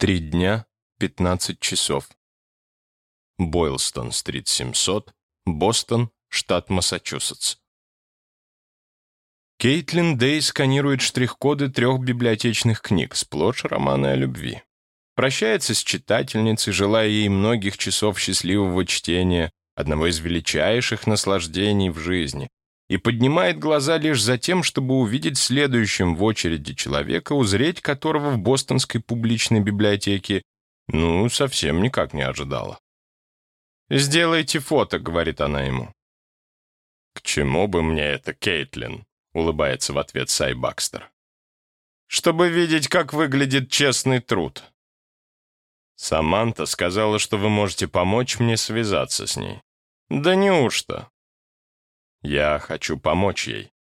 Три дня, 15 часов. Бойлстон-стрит, 700, Бостон, штат Массачусетс. Кейтлин Дэй сканирует штрих-коды трех библиотечных книг, сплошь романы о любви. Прощается с читательницей, желая ей многих часов счастливого чтения, одного из величайших наслаждений в жизни, и поднимает глаза лишь за тем, чтобы увидеть следующим в очереди человека, узреть которого в бостонской публичной библиотеке, ну, совсем никак не ожидала. «Сделайте фото», — говорит она ему. «К чему бы мне это, Кейтлин?» — улыбается в ответ Сай Бакстер. «Чтобы видеть, как выглядит честный труд». Саманта сказала, что вы можете помочь мне связаться с ней. Да неужто? Я хочу помочь ей.